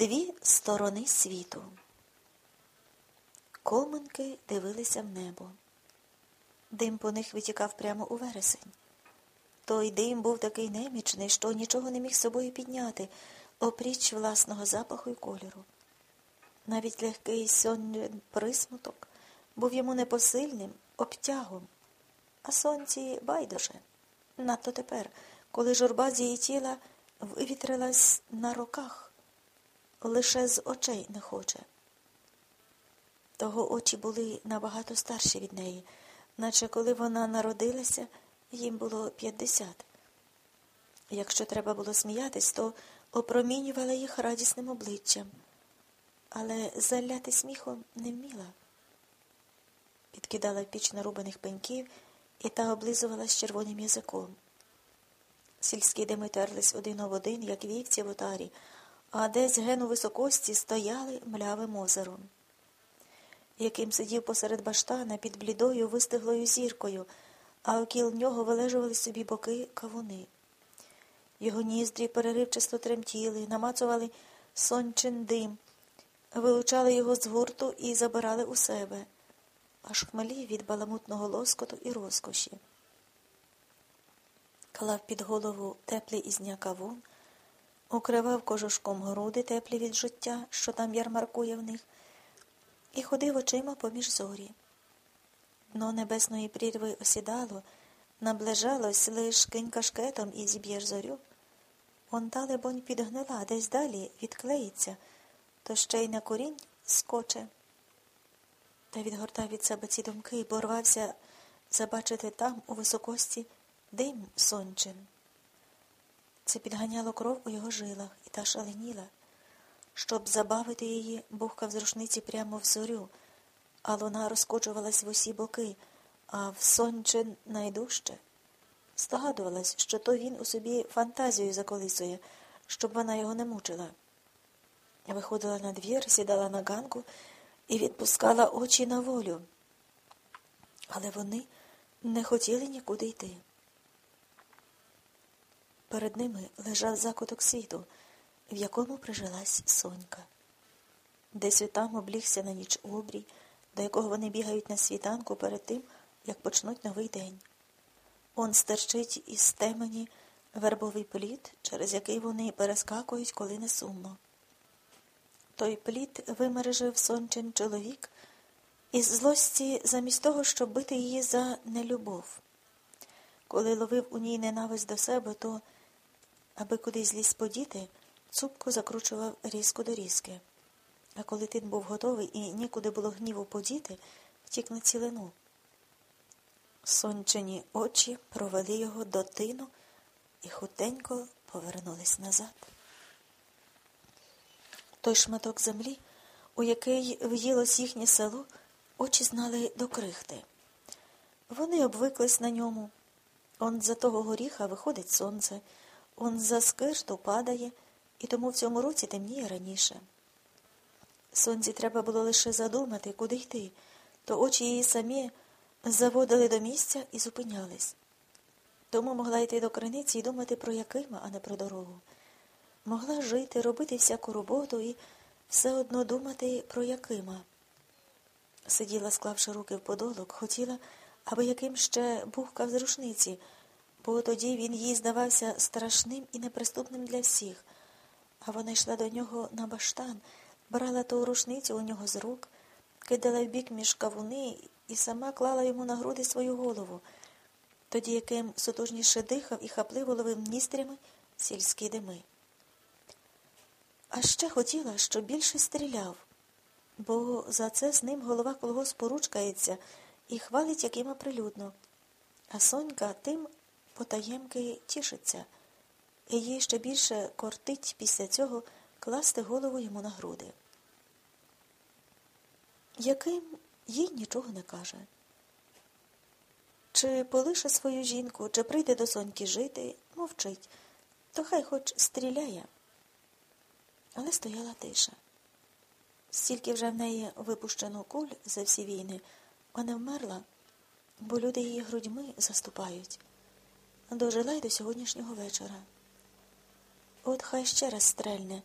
Дві сторони світу. Колманки дивилися в небо. Дим по них витікав прямо у вересень. Той дим був такий немічний, що нічого не міг собою підняти, опріч власного запаху і кольору. Навіть легкий сонний присмуток був йому непосильним, обтягом, а сонці байдуже. Надто тепер, коли журба з її тіла вивітрилась на руках лише з очей не хоче. Того очі були набагато старші від неї, наче коли вона народилася, їм було п'ятдесят. Якщо треба було сміятись, то опромінювала їх радісним обличчям, але заляти сміхом не вміла. Підкидала піч нарубаних пеньків і та облизувалась червоним язиком. Сільські дими терлись один об один, як вівці в отарі, а десь ген у високості стояли млявим озером, яким сидів посеред баштана під блідою вистиглою зіркою, а окіл нього вилежували собі боки кавуни. Його ніздрі переривчасто тремтіли, намацували сончин дим, вилучали його з гурту і забирали у себе, аж хмелів від баламутного лоскоту і розкоші. Клав під голову теплий ізня кавун, укривав кожушком груди теплі від життя, що там ярмаркує в них, і ходив очима поміж зорі. Дно небесної прірви осідало, наближалось лиш кинь кашкетом і зіб'єш зорю. Он та, лебонь, підгнила, десь далі відклеїться, то ще й на корінь скоче. Та відгортав від себе ці думки, бо рвався забачити там, у високості, дим сончин. Це підганяло кров у його жилах, і та шаленіла. Щоб забавити її, бухкав з рушниці прямо в зорю, а луна розкочувалась в усі боки, а в сонче найдужче. Здогадувалась, що то він у собі фантазію заколисує, щоб вона його не мучила. Виходила на двір, сідала на ганку і відпускала очі на волю. Але вони не хотіли нікуди йти. Перед ними лежав закуток світу, в якому прижилась сонька. Десь там облігся на ніч обрій, до якого вони бігають на світанку перед тим, як почнуть новий день. Он стерчить із темені вербовий плід, через який вони перескакують, коли не сумно. Той плід вимережив сончин чоловік із злості замість того, щоб бити її за нелюбов. Коли ловив у ній ненависть до себе, то Аби кудись зліз подіти, цупку закручував різко до різки. А коли тин був готовий і нікуди було гніву подіти, втік на цілину. Сончені очі провели його до тину і хутенько повернулись назад. Той шматок землі, у який в'їлось їхнє село, очі знали до крихти. Вони обвиклись на ньому. Он за того горіха виходить сонце. Он за скирту падає, і тому в цьому році темніє раніше. Сонці треба було лише задумати, куди йти, то очі її самі заводили до місця і зупинялись. Тому могла йти до криниці і думати про Якима, а не про дорогу. Могла жити, робити всяку роботу і все одно думати про Якима. Сиділа, склавши руки в подолок, хотіла, аби яким ще бухкав з рушниці бо тоді він їй здавався страшним і неприступним для всіх, а вона йшла до нього на баштан, брала ту рушницю у нього з рук, кидала в бік між кавуни і сама клала йому на груди свою голову, тоді яким сутужніше дихав і хапливо ловив ністрями сільські дими. А ще хотіла, щоб більше стріляв, бо за це з ним голова колгоспу ручкається і хвалить якима прилюдно. А Сонька тим потаємки тішиться, і їй ще більше кортить після цього класти голову йому на груди. Яким їй нічого не каже. Чи полише свою жінку, чи прийде до соньки жити, мовчить, то хай хоч стріляє. Але стояла тиша. Стільки вже в неї випущено куль за всі війни, вона вмерла, бо люди її грудьми заступають дожила й до сьогоднішнього вечора. От хай ще раз стрельне,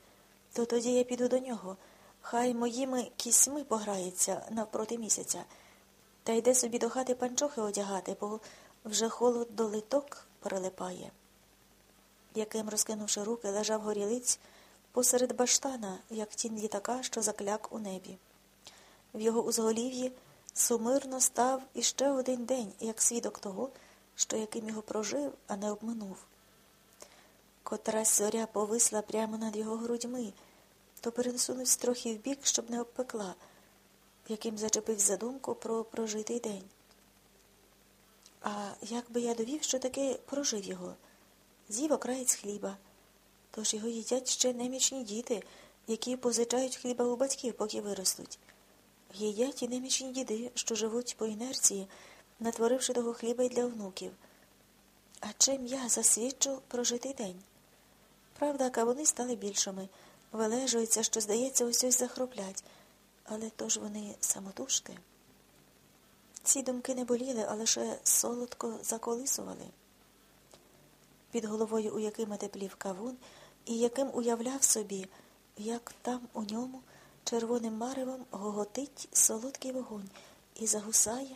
то тоді я піду до нього. Хай моїми кісьми пограється навпроти місяця, та йде собі до хати панчохи одягати, бо вже холод до литок прилипає. Яким, розкинувши руки, лежав горілиць посеред баштана, як тінь літака, що закляк у небі. В його узголів'ї сумирно став іще один день, як свідок того, що яким його прожив, а не обминув. Котрась зоря повисла прямо над його грудьми, то пересунувся трохи вбік, щоб не обпекла, яким зачепив задумку про прожитий день. А як би я довів, що таки прожив його? З'їв окраєць хліба. Тож його їдять ще немічні діти, які позичають хліба у батьків, поки виростуть. Їдять і немічні діди, що живуть по інерції, натворивши того хліба й для внуків. А чим я засвідчу прожитий день? Правда, кавуни стали більшими, вилежуються, що, здається, ось ось захроплять, але то ж вони самотужки. Ці думки не боліли, а лише солодко заколисували. Під головою у Якима теплів кавун, і яким уявляв собі, як там у ньому червоним маревом гоготить солодкий вогонь і загусає.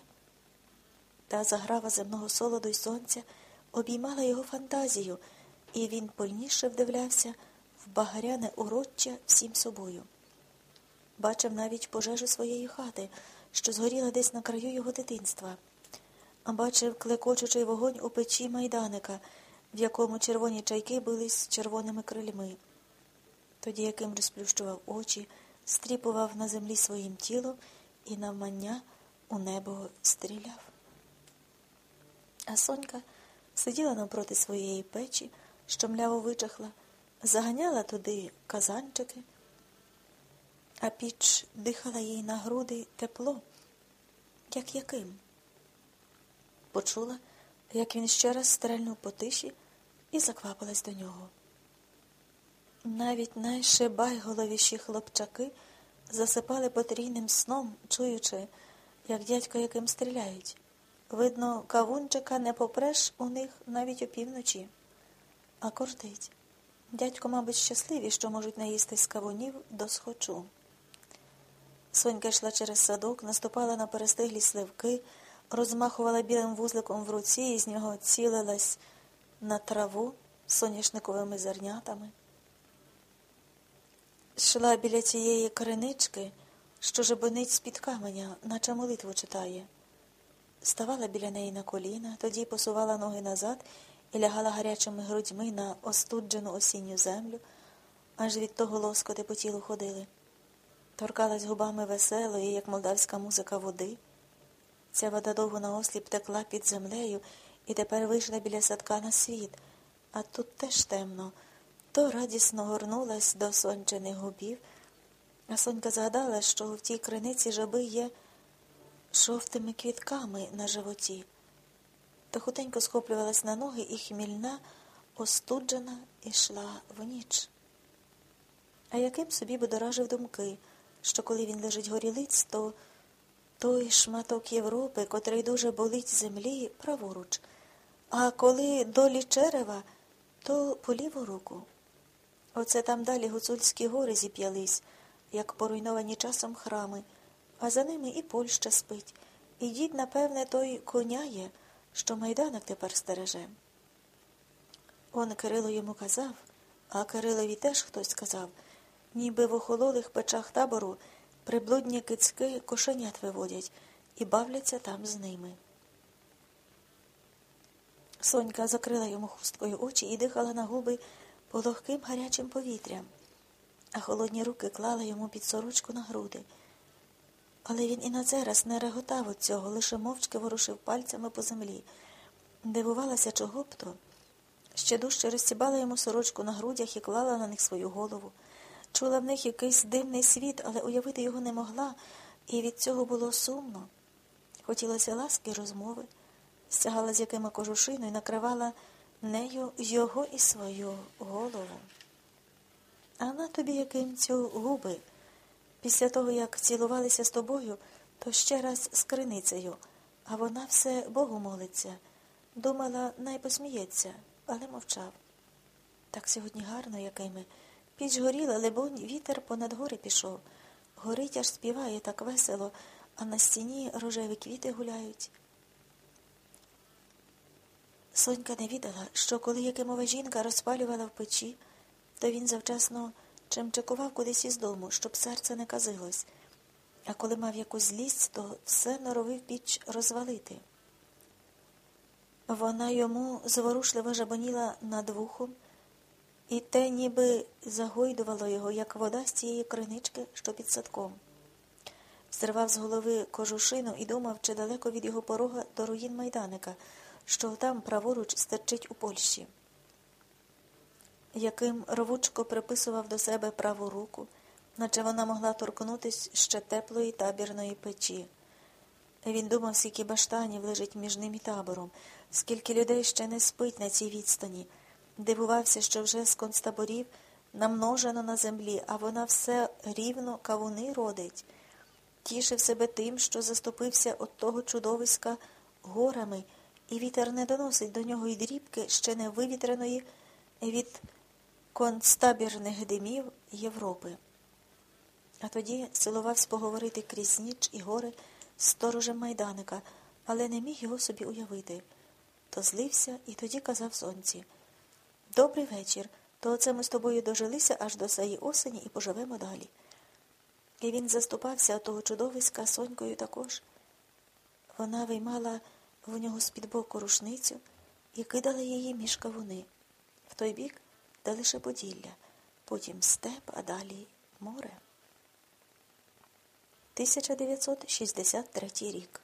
Та заграва земного солоду й сонця обіймала його фантазію, і він польніше вдивлявся в багаряне уроччя всім собою. Бачив навіть пожежу своєї хати, що згоріла десь на краю його дитинства, бачив клекочучий вогонь у печі майданика, в якому червоні чайки бились червоними крильми. Тоді яким розплющував очі, стріпував на землі своїм тілом і навмання у небо стріляв. А Сонька сиділа навпроти своєї печі, що мляво вичахла, заганяла туди казанчики, а піч дихала їй на груди тепло, як яким. Почула, як він ще раз стрельнув по тиші і заквапилась до нього. Навіть найшибайголовіші хлопчаки засипали потрійним сном, чуючи, як дядько яким стріляють. Видно, кавунчика не попреш у них навіть опівночі, а кортить. Дядько, мабуть, щасливі, що можуть наїсти з кавунів до схочу. Сонька йшла через садок, наступала на перестиглі сливки, розмахувала білим вузликом в руці і з нього цілилась на траву соняшниковими зернятами. Йшла біля цієї кринички, що жебонить з-під каменя, наче молитву читає. Ставала біля неї на коліна, тоді посувала ноги назад і лягала гарячими грудьми на остуджену осінню землю, аж від того лоскоти по тілу ходили. Торкалась губами веселої, як молдавська музика води. Ця вода довго наосліп текла під землею і тепер вийшла біля садка на світ, а тут теж темно. То радісно горнулась до сончених губів, а Сонька згадала, що в тій криниці жаби є жовтими квітками на животі, то хутенько схоплювалась на ноги і хмільна, остуджена ішла в ніч. А яким собі будоражив думки, що коли він лежить горілиць, то той шматок Європи, котрий дуже болить землі, праворуч, а коли долі черева, то по ліву руку. Оце там далі гуцульські гори зіп'ялись, як поруйновані часом храми а за ними і Польща спить, і дід, напевне, той коняє, що майданок тепер стереже. Он Кирило йому казав, а Кирилові теж хтось сказав, ніби в охололих печах табору приблудні кицьки кошенят виводять і бавляться там з ними. Сонька закрила йому хусткою очі і дихала на губи пологким гарячим повітрям, а холодні руки клали йому під сорочку на груди. Але він і на цей раз не реготав від цього, лише мовчки ворушив пальцями по землі. Дивувалася, чого б то. Ще дужче розсібала йому сорочку на грудях і клала на них свою голову. Чула в них якийсь дивний світ, але уявити його не могла, і від цього було сумно. Хотілося ласки розмови, стягала з якими кожушину і накривала нею його і свою голову. А на тобі яким цю губи. Після того, як цілувалися з тобою, то ще раз з криницею, а вона все Богу молиться. Думала, най посміється, але мовчав. Так сьогодні гарно, якими Піч горіла, либонь, вітер понад гори пішов. Горить аж співає так весело, а на стіні рожеві квіти гуляють. Сонька не відала, що коли якимова жінка розпалювала в печі, то він завчасно чимчикував кудись із дому, щоб серце не казилось, а коли мав якусь злість, то все норовив піч розвалити. Вона йому зворушливо жабоніла над вухом, і те ніби загойдувало його, як вода з цієї кринички, що під садком. Зривав з голови кожушину і думав, чи далеко від його порога до руїн майданика, що там праворуч стерчить у Польщі. Яким рвучко приписував до себе праву руку, наче вона могла торкнутись ще теплої табірної печі. Він думав, скільки баштанів лежить між ним і табором, скільки людей ще не спить на цій відстані. Дивувався, що вже з концтаборів намножено на землі, а вона все рівно кавуни родить. Тішив себе тим, що заступився от того чудовиська горами, і вітер не доносить до нього й дрібки ще не вивітреної від концтабірних димів Європи. А тоді силувався поговорити крізь ніч і гори з сторожем майданика, але не міг його собі уявити. То злився і тоді казав сонці Добрий вечір, то оце ми з тобою дожилися аж до саї осені і поживемо далі. І він заступався того чудовиська сонькою також. Вона виймала в нього з-під боку рушницю і кидала її між кавуни. В той бік де лише Поділля, потім степ, а далі море. 1963 рік